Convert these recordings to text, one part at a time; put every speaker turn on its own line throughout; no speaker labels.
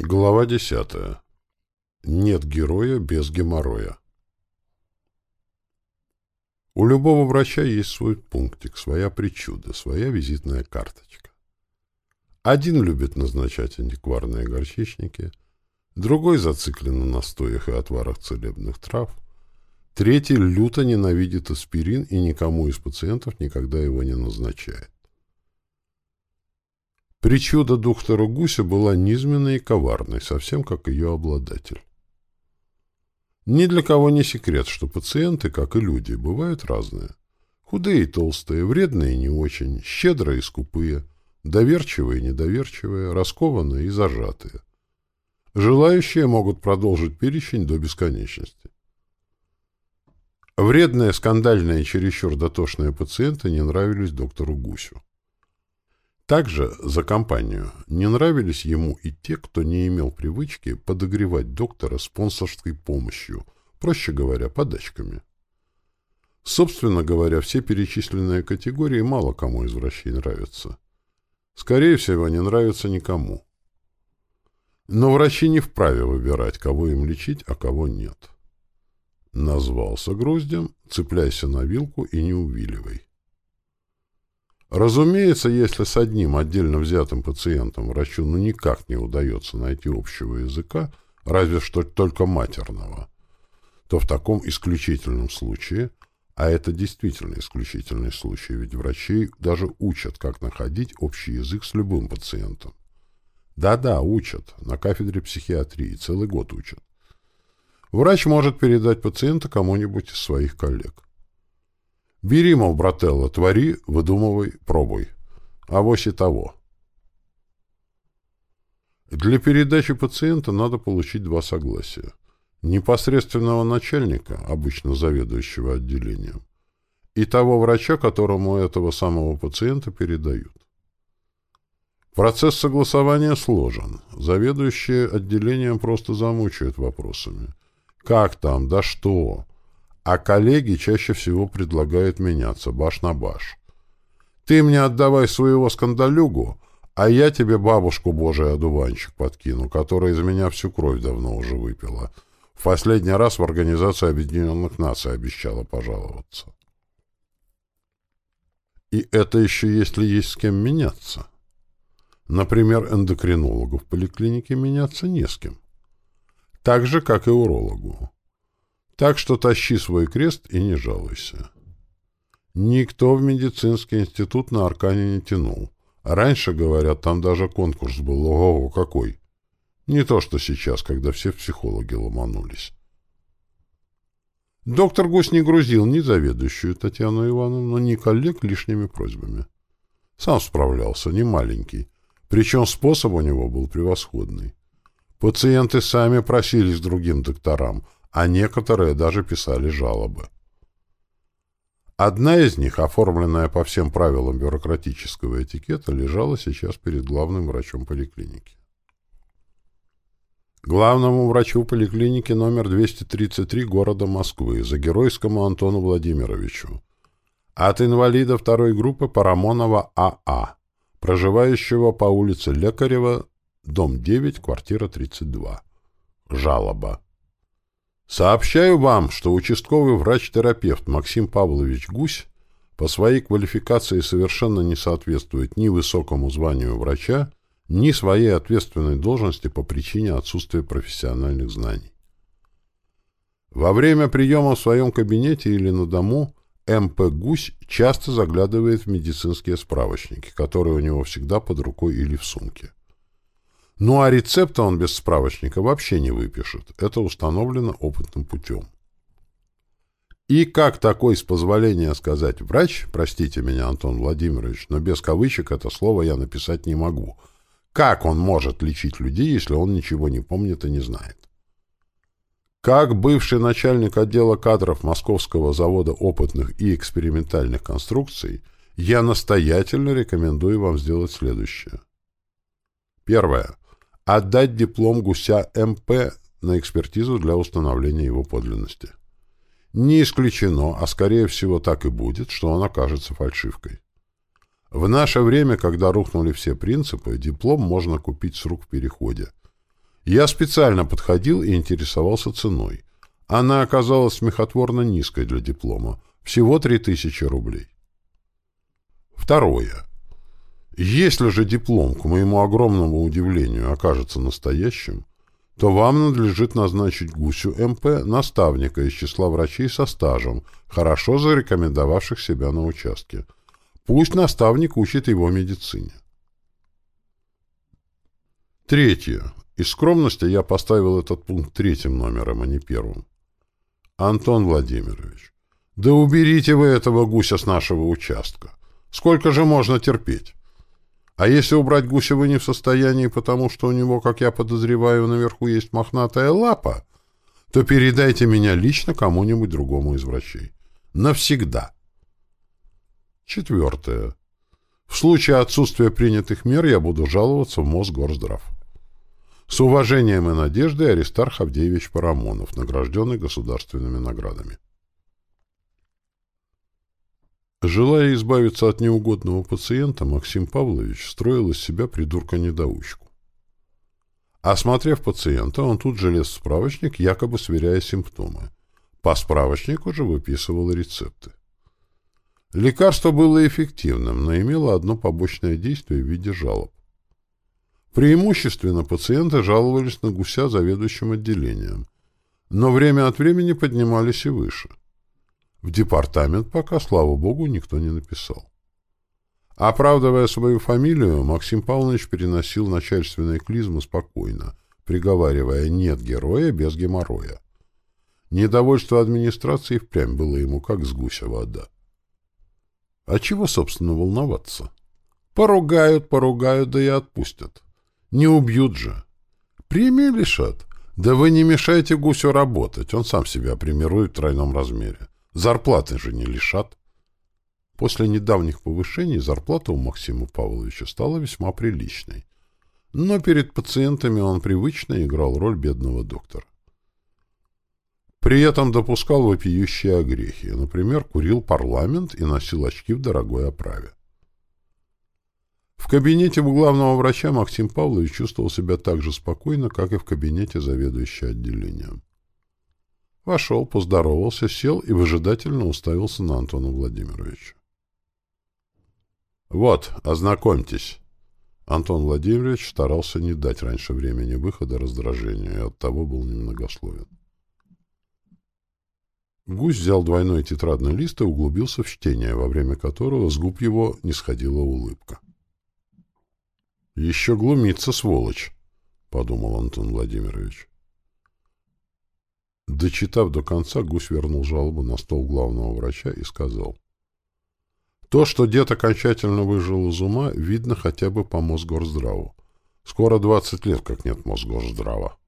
Глава десятая. Нет героя без геморроя. У любого врача есть свой пунктик, своя причуда, своя визитная карточка. Один любит назначать антикварные горчичники, другой зациклен на настоях и отварах целебных трав, третий люто ненавидит аспирин и никому из пациентов никогда его не назначает. Причуда доктора Гуся была низменной и коварной, совсем как ее обладатель. Ни для кого не секрет, что пациенты, как и люди, бывают разные. Худые и толстые, вредные и не очень, щедрые и скупые, доверчивые и недоверчивые, раскованные и зажатые. Желающие могут продолжить перечень до бесконечности. Вредные, скандальные и чересчур дотошные пациенты не нравились доктору Гусю. Также за компанию не нравились ему и те, кто не имел привычки подогревать доктора спонсорской помощью, проще говоря, подачками. Собственно говоря, все перечисленные категории мало кому из врачей нравятся. Скорее всего, не нравятся никому. Но врачи не вправе выбирать, кого им лечить, а кого нет. Назвался груздем, цепляйся на вилку и не увиливай. Разумеется, если с одним отдельно взятым пациентом врачу ну никак не удается найти общего языка, разве что только матерного, то в таком исключительном случае, а это действительно исключительный случай, ведь врачи даже учат, как находить общий язык с любым пациентом. Да-да, учат, на кафедре психиатрии, целый год учат. Врач может передать пациента кому-нибудь из своих коллег. Бери, мол, брателло, твори, выдумывай, пробуй. Авось и того. Для передачи пациента надо получить два согласия. Непосредственного начальника, обычно заведующего отделением, и того врача, которому этого самого пациента передают. Процесс согласования сложен. Заведующие отделением просто замучают вопросами. Как там? Да что? А коллеги чаще всего предлагают меняться баш на баш. Ты мне отдавай своего скандалюгу, а я тебе бабушку божий одуванчик подкину, которая из меня всю кровь давно уже выпила. В последний раз в Организацию Объединенных Наций обещала пожаловаться. И это еще если есть с кем меняться. Например, эндокринологу в поликлинике меняться не с кем. Так же, как и урологу. Так что тащи свой крест и не жалуйся. Никто в медицинский институт на Аркане не тянул. Раньше, говорят, там даже конкурс был. Ого, какой! Не то, что сейчас, когда все психологи ломанулись. Доктор Гусь не грузил ни заведующую Татьяну Ивановну, ни коллег лишними просьбами. Сам справлялся, не маленький. Причем способ у него был превосходный. Пациенты сами просились другим докторам, а некоторые даже писали жалобы. Одна из них, оформленная по всем правилам бюрократического этикета, лежала сейчас перед главным врачом поликлиники. Главному врачу поликлиники номер 233 города Москвы, за геройскому Антону Владимировичу, от инвалида второй группы Парамонова АА, а, проживающего по улице Лекарева, дом 9, квартира 32. Жалоба. Сообщаю вам, что участковый врач-терапевт Максим Павлович Гусь по своей квалификации совершенно не соответствует ни высокому званию врача, ни своей ответственной должности по причине отсутствия профессиональных знаний. Во время приема в своем кабинете или на дому МП Гусь часто заглядывает в медицинские справочники, которые у него всегда под рукой или в сумке. Ну а рецепта он без справочника вообще не выпишет. Это установлено опытным путем. И как такой, с позволения сказать, врач, простите меня, Антон Владимирович, но без кавычек это слово я написать не могу. Как он может лечить людей, если он ничего не помнит и не знает? Как бывший начальник отдела кадров Московского завода опытных и экспериментальных конструкций, я настоятельно рекомендую вам сделать следующее. Первое отдать диплом гуся МП на экспертизу для установления его подлинности. Не исключено, а скорее всего так и будет, что он окажется фальшивкой. В наше время, когда рухнули все принципы, диплом можно купить с рук в переходе. Я специально подходил и интересовался ценой. Она оказалась смехотворно низкой для диплома. Всего 3000 рублей. Второе. Если же диплом, к моему огромному удивлению, окажется настоящим, то вам надлежит назначить Гусю МП наставника из числа врачей со стажем, хорошо зарекомендовавших себя на участке. Пусть наставник учит его медицине. Третье. Из скромности я поставил этот пункт третьим номером, а не первым. Антон Владимирович, да уберите вы этого гуся с нашего участка. Сколько же можно терпеть? А если убрать гуся не в состоянии, потому что у него, как я подозреваю, наверху есть мохнатая лапа, то передайте меня лично кому-нибудь другому из врачей. Навсегда. Четвертое. В случае отсутствия принятых мер я буду жаловаться в Мосгорздрав. С уважением и надеждой Аристарх Авдеевич Парамонов, награжденный государственными наградами. Желая избавиться от неугодного пациента, Максим Павлович строил из себя придурка-недоучку. Осмотрев пациента, он тут же лез в справочник, якобы сверяя симптомы. По справочнику же выписывал рецепты. Лекарство было эффективным, но имело одно побочное действие в виде жалоб. Преимущественно пациенты жаловались на гуся заведующим отделением, но время от времени поднимались и выше – в департамент пока, слава богу, никто не написал. Оправдывая свою фамилию, Максим Павлович переносил начальственные клизмы спокойно, приговаривая «нет героя без геморроя». Недовольство администрации впрямь было ему как с гуся вода. А чего, собственно, волноваться? Поругают, поругают, да и отпустят. Не убьют же. Премии лишат. Да вы не мешайте гусю работать, он сам себя премирует в тройном размере. Зарплаты же не лишат. После недавних повышений зарплата у Максима Павловича стала весьма приличной. Но перед пациентами он привычно играл роль бедного доктора. При этом допускал вопиющие огрехи. Например, курил парламент и носил очки в дорогой оправе. В кабинете у главного врача Максим Павлович чувствовал себя так же спокойно, как и в кабинете заведующего отделением. Вошел, поздоровался, сел и выжидательно уставился на Антона Владимировича. «Вот, ознакомьтесь». Антон Владимирович старался не дать раньше времени выхода раздражению и оттого был немногословен. Гусь взял двойной тетрадный лист и углубился в чтение, во время которого с губ его не сходила улыбка. «Еще глумится, сволочь!» — подумал Антон Владимирович. Дочитав до конца, гусь вернул жалобу на стол главного врача и сказал. То, что дед окончательно выжил из ума, видно хотя бы по Мосгорздраву. Скоро 20 лет, как нет Мосгорздрава.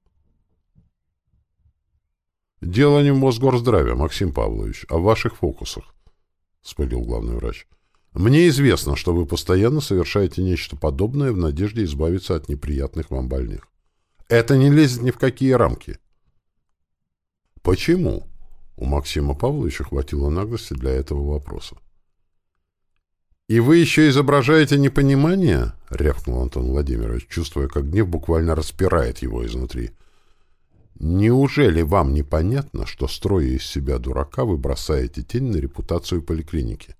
«Дело не в Мосгорздраве, Максим Павлович, а в ваших фокусах», — спылил главный врач. «Мне известно, что вы постоянно совершаете нечто подобное в надежде избавиться от неприятных вам больных. Это не лезет ни в какие рамки». Почему? У Максима Павловича хватило наглости для этого вопроса. «И вы еще изображаете непонимание?» — рявкнул Антон Владимирович, чувствуя, как гнев буквально распирает его изнутри. «Неужели вам непонятно, что, строя из себя дурака, вы бросаете тень на репутацию поликлиники?»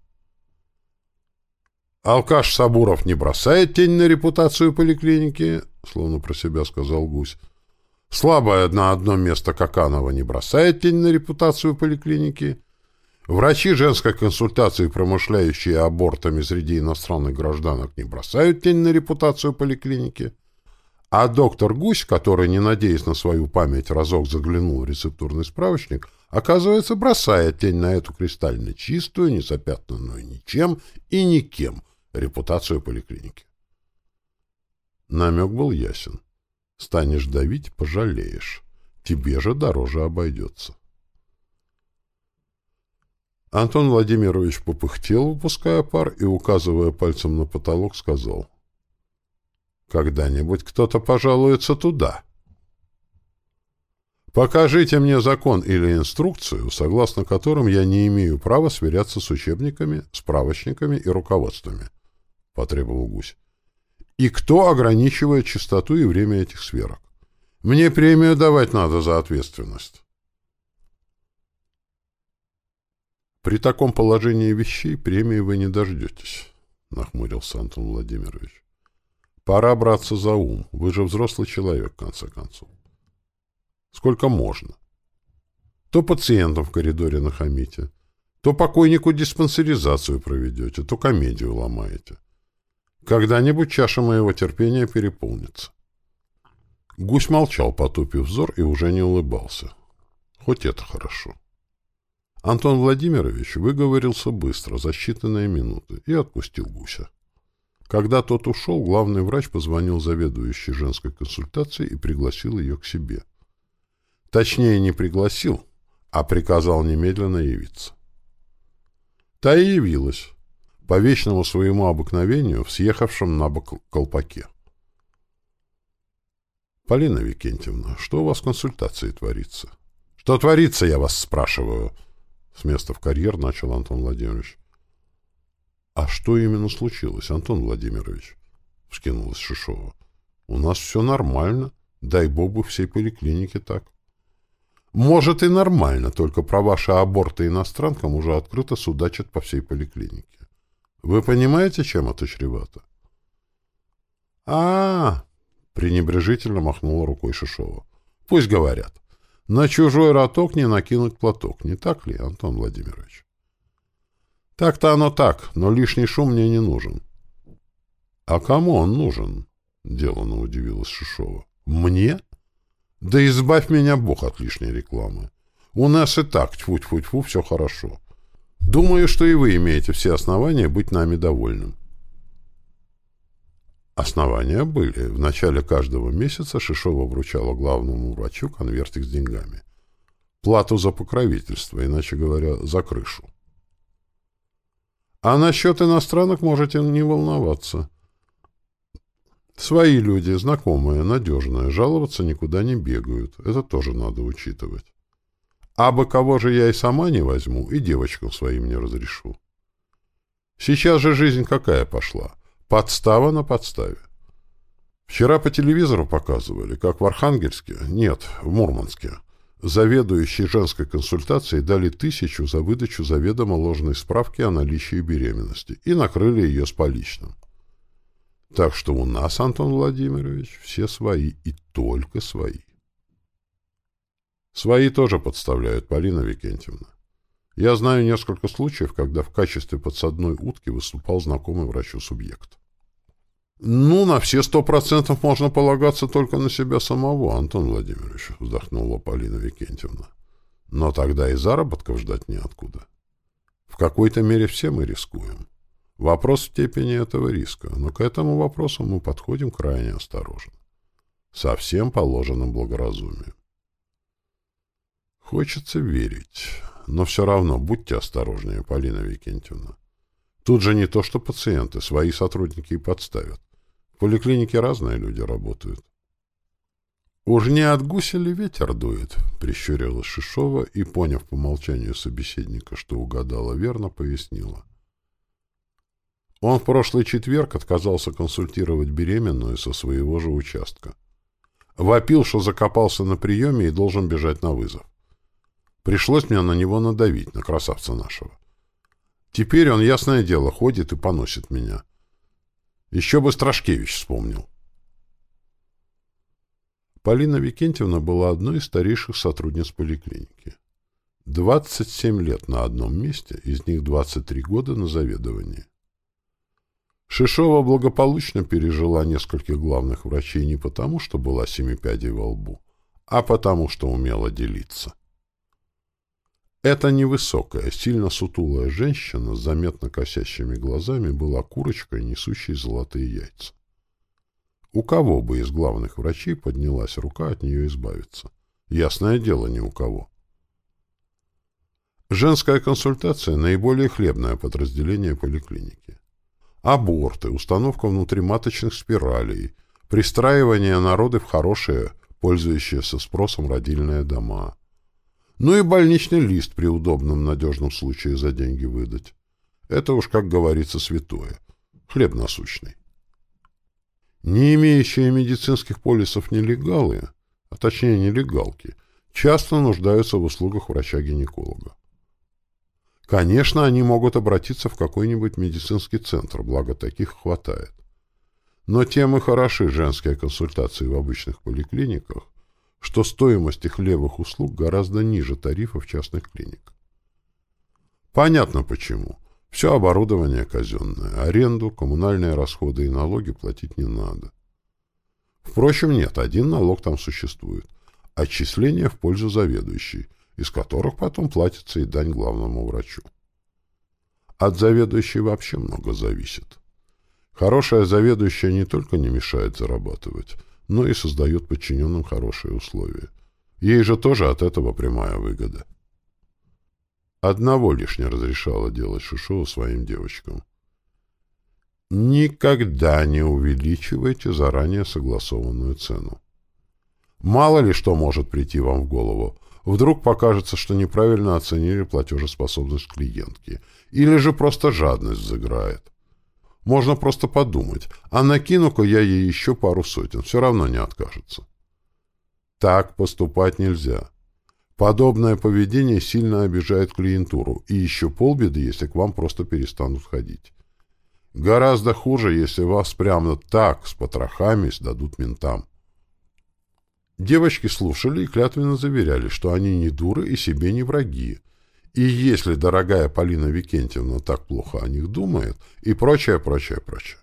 «Алкаш Сабуров не бросает тень на репутацию поликлиники», — словно про себя сказал Гусь. Слабая на одно место Каканова не бросает тень на репутацию поликлиники. Врачи женской консультации, промышляющие абортами среди иностранных гражданок, не бросают тень на репутацию поликлиники. А доктор Гусь, который, не надеясь на свою память, разок заглянул в рецептурный справочник, оказывается, бросает тень на эту кристально чистую, не запятнанную ничем и никем репутацию поликлиники. Намек был ясен. Станешь давить — пожалеешь. Тебе же дороже обойдется. Антон Владимирович попыхтел, выпуская пар, и, указывая пальцем на потолок, сказал. «Когда-нибудь кто-то пожалуется туда». «Покажите мне закон или инструкцию, согласно которым я не имею права сверяться с учебниками, справочниками и руководствами», — потребовал гусь. И кто ограничивает частоту и время этих сверок? Мне премию давать надо за ответственность. При таком положении вещей премии вы не дождетесь, — нахмурился Антон Владимирович. Пора браться за ум. Вы же взрослый человек, в конце концов. Сколько можно? То пациентам в коридоре нахамите, то покойнику диспансеризацию проведете, то комедию ломаете. Когда-нибудь чаша моего терпения переполнится. Гусь молчал, потупив взор, и уже не улыбался. Хоть это хорошо. Антон Владимирович выговорился быстро, за считанные минуты, и отпустил гуся. Когда тот ушел, главный врач позвонил заведующей женской консультацией и пригласил ее к себе. Точнее, не пригласил, а приказал немедленно явиться. Та и явилась, по вечному своему обыкновению, в съехавшем на бок колпаке. «Полина Викентьевна, что у вас в консультации творится?» «Что творится, я вас спрашиваю?» С места в карьер начал Антон Владимирович. «А что именно случилось, Антон Владимирович?» — вскинулась Шишова. «У нас все нормально. Дай бог бы всей поликлинике так». «Может, и нормально, только про ваши аборты иностранкам уже открыто судачат по всей поликлинике. Вы понимаете, чем это чревато?» «А-а-а!» — пренебрежительно махнула рукой Шишова. «Пусть говорят. На чужой роток не накинуть платок, не так ли, Антон Владимирович? Так-то оно так, но лишний шум мне не нужен. А кому он нужен? Делано удивилась Шишова. Мне? Да избавь меня Бог от лишней рекламы. У нас и так, тьфу-тьфу-тьфу, все хорошо. Думаю, что и вы имеете все основания быть нами довольным. Основания были. В начале каждого месяца Шишова вручала главному врачу конвертик с деньгами. Плату за покровительство, иначе говоря, за крышу. А насчет иностранок можете не волноваться. Свои люди, знакомые, надежные, жаловаться никуда не бегают. Это тоже надо учитывать. А бы кого же я и сама не возьму, и девочкам своим не разрешу. Сейчас же жизнь какая пошла? Подстава на подставе. Вчера по телевизору показывали, как в Архангельске, нет, в Мурманске, заведующей женской консультацией дали тысячу за выдачу заведомо ложной справки о наличии беременности и накрыли ее с поличным. Так что у нас, Антон Владимирович, все свои и только свои. Свои тоже подставляют, Полина Викентьевна. Я знаю несколько случаев, когда в качестве подсадной утки выступал знакомый врачу субъект. «Ну, на все сто процентов можно полагаться только на себя самого, Антон Владимирович», — вздохнула Полина Викентьевна. «Но тогда и заработков ждать неоткуда. В какой-то мере все мы рискуем. Вопрос в степени этого риска, но к этому вопросу мы подходим крайне осторожно. Со всем положенным благоразумием. Хочется верить, но все равно будьте осторожнее, Полина Викентьевна. Тут же не то, что пациенты, свои сотрудники и подставят. В поликлинике разные люди работают. «Уж не от гуся ли ветер дует?» — прищурила Шишова и, поняв по молчанию собеседника, что угадала верно, пояснила. Он в прошлый четверг отказался консультировать беременную со своего же участка. Вопил, что закопался на приеме и должен бежать на вызов. Пришлось мне на него надавить, на красавца нашего. Теперь он, ясное дело, ходит и поносит меня. Еще бы Страшкевич вспомнил. Полина Викентьевна была одной из старейших сотрудниц поликлиники. 27 лет на одном месте, из них 23 года на заведовании. Шишова благополучно пережила нескольких главных врачей не потому, что была семипядей во лбу, а потому, что умела делиться. Эта невысокая, сильно сутулая женщина с заметно косящими глазами была курочкой, несущей золотые яйца. У кого бы из главных врачей поднялась рука от нее избавиться? Ясное дело, ни у кого. Женская консультация – наиболее хлебное подразделение поликлиники. Аборты, установка внутриматочных спиралей, пристраивание народы в хорошие, пользующиеся спросом родильные дома – ну и больничный лист при удобном надежном случае за деньги выдать. Это уж, как говорится, святое. Хлеб насущный. Не имеющие медицинских полисов нелегалы, а точнее нелегалки, часто нуждаются в услугах врача-гинеколога. Конечно, они могут обратиться в какой-нибудь медицинский центр, благо таких хватает. Но тем и хороши женские консультации в обычных поликлиниках, что стоимость их левых услуг гораздо ниже тарифов частных клиник. Понятно почему. Все оборудование казенное, аренду, коммунальные расходы и налоги платить не надо. Впрочем, нет, один налог там существует. Отчисления в пользу заведующей, из которых потом платится и дань главному врачу. От заведующей вообще много зависит. Хорошая заведующая не только не мешает зарабатывать, но и создает подчиненным хорошие условия. Ей же тоже от этого прямая выгода. Одного лишь не разрешала делать Шишова своим девочкам. Никогда не увеличивайте заранее согласованную цену. Мало ли что может прийти вам в голову. Вдруг покажется, что неправильно оценили платежеспособность клиентки. Или же просто жадность заграет. Можно просто подумать, а накину-ка я ей еще пару сотен, все равно не откажется. Так поступать нельзя. Подобное поведение сильно обижает клиентуру, и еще полбеды, если к вам просто перестанут ходить. Гораздо хуже, если вас прямо так, с потрохами, сдадут ментам. Девочки слушали и клятвенно заверяли, что они не дуры и себе не враги. И если дорогая Полина Викентьевна так плохо о них думает, и прочее, прочее, прочее.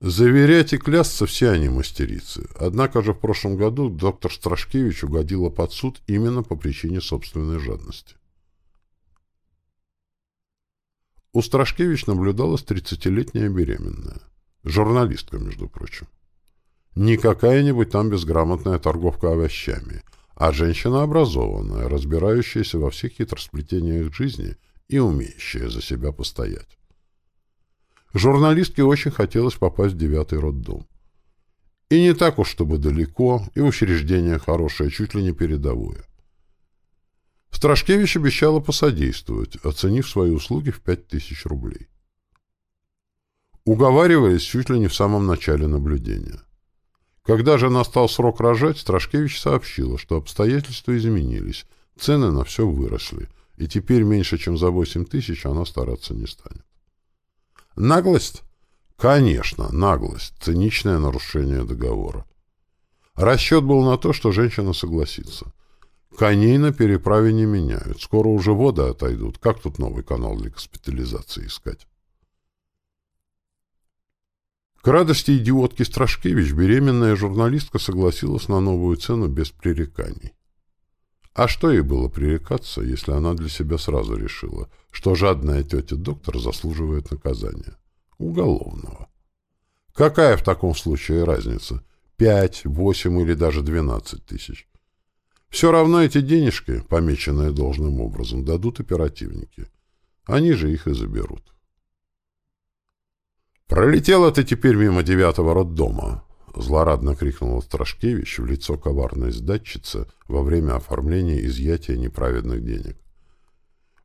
Заверять и клясться все они мастерицы. Однако же в прошлом году доктор Страшкевич угодила под суд именно по причине собственной жадности. У Страшкевич наблюдалась тридцатилетняя беременная. Журналистка, между прочим. Не какая-нибудь там безграмотная торговка овощами, а женщина образованная, разбирающаяся во всех хитросплетениях жизни и умеющая за себя постоять. Журналистке очень хотелось попасть в девятый роддом. И не так уж, чтобы далеко, и учреждение хорошее, чуть ли не передовое. Страшкевич обещала посодействовать, оценив свои услуги в пять тысяч рублей. Уговариваясь чуть ли не в самом начале наблюдения. Когда же настал срок рожать, Страшкевич сообщила, что обстоятельства изменились, цены на все выросли, и теперь меньше, чем за восемь тысяч она стараться не станет. Наглость? Конечно, наглость, циничное нарушение договора. Расчет был на то, что женщина согласится. Коней на переправе не меняют. Скоро уже воды отойдут. Как тут новый канал для госпитализации искать? К радости идиотки Страшкевич беременная журналистка согласилась на новую цену без пререканий. А что ей было пререкаться, если она для себя сразу решила, что жадная тетя-доктор заслуживает наказания? Уголовного. Какая в таком случае разница? Пять, восемь или даже двенадцать тысяч? Все равно эти денежки, помеченные должным образом, дадут оперативники. Они же их и заберут. «Пролетела ты теперь мимо девятого роддома!» — злорадно крикнула Страшкевич в лицо коварной сдатчицы во время оформления изъятия неправедных денег.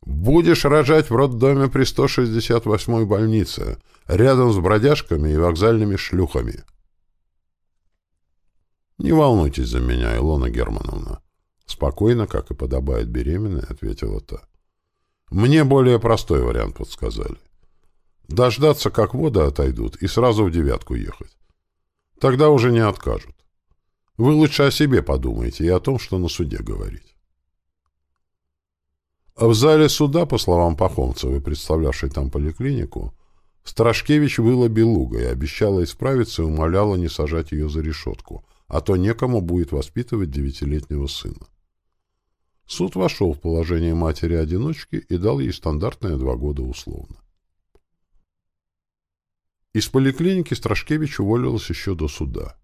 «Будешь рожать в роддоме при 168-й больнице, рядом с бродяжками и вокзальными шлюхами». «Не волнуйтесь за меня, Илона Германовна», Спокойно, как и подобает беременной, ответила та. Мне более простой вариант подсказали. Дождаться, как воды отойдут, и сразу в девятку ехать. Тогда уже не откажут. Вы лучше о себе подумайте и о том, что на суде говорить. А в зале суда, по словам Пахомцевой, представлявшей там поликлинику, Страшкевич выла белуга и обещала исправиться и умоляла не сажать ее за решетку, а то некому будет воспитывать девятилетнего сына. Суд вошел в положение матери-одиночки и дал ей стандартные два года условно. Из поликлиники Страшкевич уволилась еще до суда.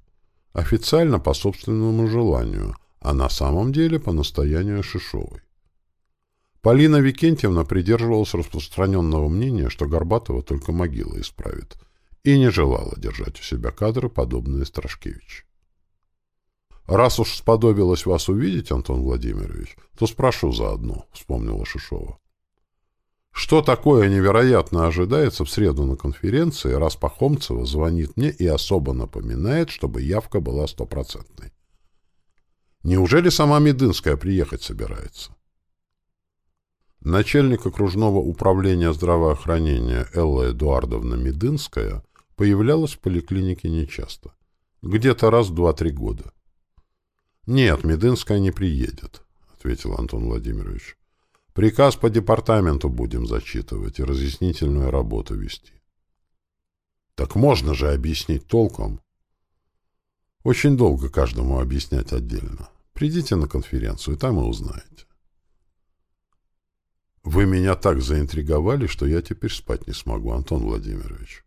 Официально по собственному желанию, а на самом деле по настоянию Шишовой. Полина Викентьевна придерживалась распространенного мнения, что Горбатова только могила исправит, и не желала держать у себя кадры, подобные Страшкевич. «Раз уж сподобилось вас увидеть, Антон Владимирович, то спрошу заодно», — вспомнила Шишова. «Что такое невероятно ожидается в среду на конференции, раз Пахомцева звонит мне и особо напоминает, чтобы явка была стопроцентной?» Неужели сама Медынская приехать собирается? Начальник окружного управления здравоохранения Элла Эдуардовна Медынская появлялась в поликлинике нечасто. Где-то раз в два-три года. «Нет, Медынская не приедет», — ответил Антон Владимирович. «Приказ по департаменту будем зачитывать и разъяснительную работу вести». «Так можно же объяснить толком». «Очень долго каждому объяснять отдельно. Придите на конференцию, там и узнаете». «Вы меня так заинтриговали, что я теперь спать не смогу, Антон Владимирович.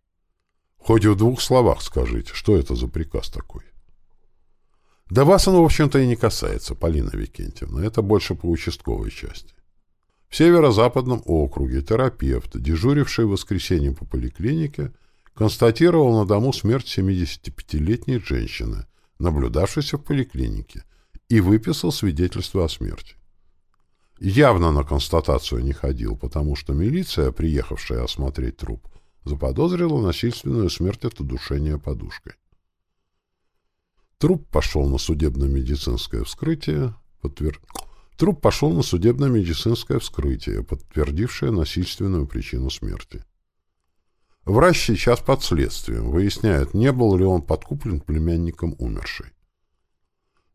Хоть в двух словах скажите, что это за приказ такой?» Да вас оно, в общем-то, и не касается, Полина Викентьевна. Это больше по участковой части. В северо-западном округе терапевт, дежуривший в воскресенье по поликлинике, констатировал на дому смерть 75-летней женщины, наблюдавшейся в поликлинике, и выписал свидетельство о смерти. Явно на констатацию не ходил, потому что милиция, приехавшая осмотреть труп, заподозрила насильственную смерть от удушения подушкой. Труп пошел на судебно-медицинское вскрытие, подтвер... Труп пошел на судебно-медицинское вскрытие, подтвердившее насильственную причину смерти. Врач сейчас под следствием, выясняет, не был ли он подкуплен племянником умершей.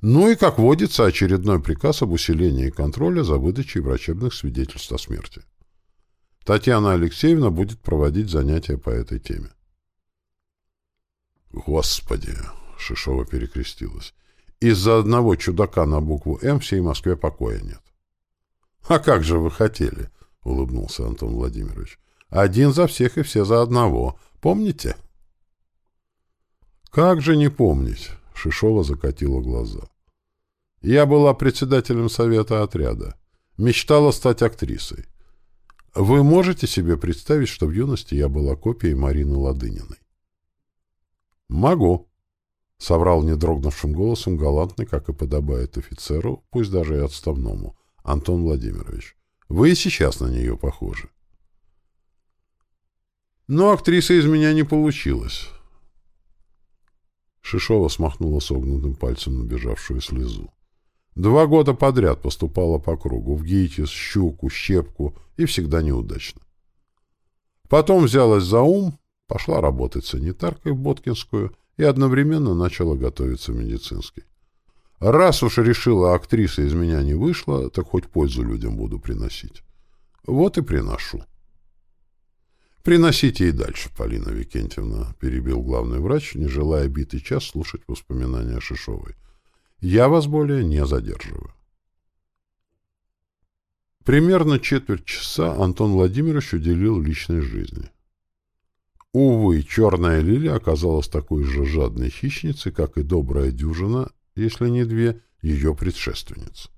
Ну и, как водится, очередной приказ об усилении контроля за выдачей врачебных свидетельств о смерти. Татьяна Алексеевна будет проводить занятия по этой теме. Господи, Шишова перекрестилась. Из-за одного чудака на букву «М» всей Москве покоя нет. — А как же вы хотели? — улыбнулся Антон Владимирович. — Один за всех и все за одного. Помните? — Как же не помнить? — Шишова закатила глаза. — Я была председателем совета отряда. Мечтала стать актрисой. Вы можете себе представить, что в юности я была копией Марины Ладыниной? — Могу, — соврал недрогнувшим голосом галантный, как и подобает офицеру, пусть даже и отставному, Антон Владимирович. «Вы и сейчас на нее похожи». «Но актриса из меня не получилась». Шишова смахнула согнутым пальцем набежавшую слезу. Два года подряд поступала по кругу, в ГИТИС, щуку, щепку, и всегда неудачно. Потом взялась за ум, пошла работать санитаркой в Боткинскую — и одновременно начала готовиться медицинский. Раз уж решила актриса из меня не вышла, так хоть пользу людям буду приносить. Вот и приношу. «Приносите и дальше, Полина Викентьевна», — перебил главный врач, не желая битый час слушать воспоминания Шишовой. «Я вас более не задерживаю». Примерно четверть часа Антон Владимирович уделил личной жизни. Увы, черная лилия оказалась такой же жадной хищницей, как и добрая дюжина, если не две, ее предшественниц.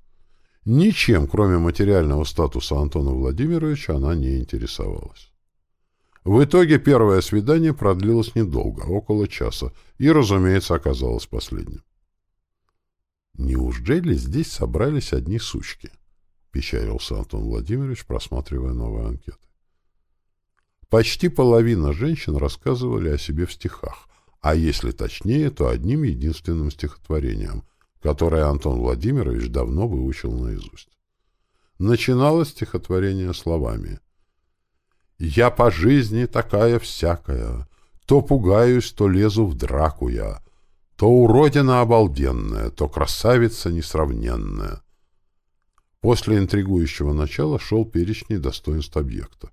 Ничем, кроме материального статуса Антона Владимировича, она не интересовалась. В итоге первое свидание продлилось недолго, около часа, и, разумеется, оказалось последним. «Неужели здесь собрались одни сучки?» — печалился Антон Владимирович, просматривая новые анкеты. Почти половина женщин рассказывали о себе в стихах, а если точнее, то одним единственным стихотворением, которое Антон Владимирович давно выучил наизусть. Начиналось стихотворение словами «Я по жизни такая всякая, то пугаюсь, то лезу в драку я, то уродина обалденная, то красавица несравненная». После интригующего начала шел перечень достоинств объекта.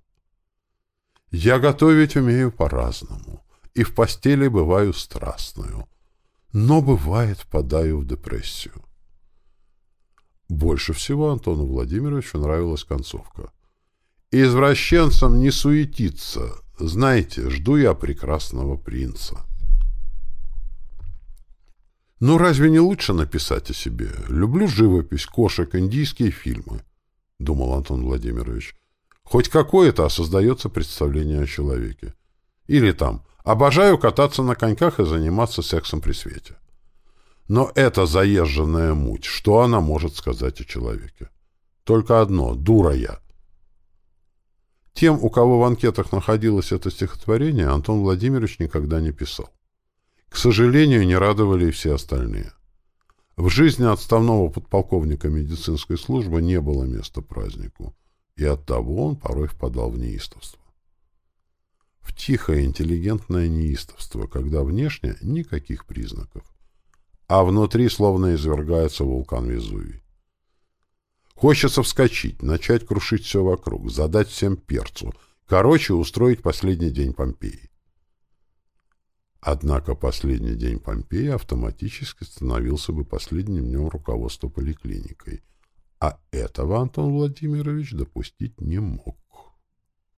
Я готовить умею по-разному, и в постели бываю страстную, но бывает впадаю в депрессию. Больше всего Антону Владимировичу нравилась концовка. «Извращенцам не суетиться. Знаете, жду я прекрасного принца». «Ну разве не лучше написать о себе? Люблю живопись, кошек, индийские фильмы», — думал Антон Владимирович. Хоть какое-то создается представление о человеке. Или там «обожаю кататься на коньках и заниматься сексом при свете». Но эта заезженная муть, что она может сказать о человеке? Только одно — дура я. Тем, у кого в анкетах находилось это стихотворение, Антон Владимирович никогда не писал. К сожалению, не радовали и все остальные. В жизни отставного подполковника медицинской службы не было места празднику, и оттого он порой впадал в неистовство. В тихое интеллигентное неистовство, когда внешне никаких признаков, а внутри словно извергается вулкан Везувий. Хочется вскочить, начать крушить все вокруг, задать всем перцу, короче, устроить последний день Помпеи. Однако последний день Помпеи автоматически становился бы последним днем руководства поликлиникой, а этого Антон Владимирович допустить не мог.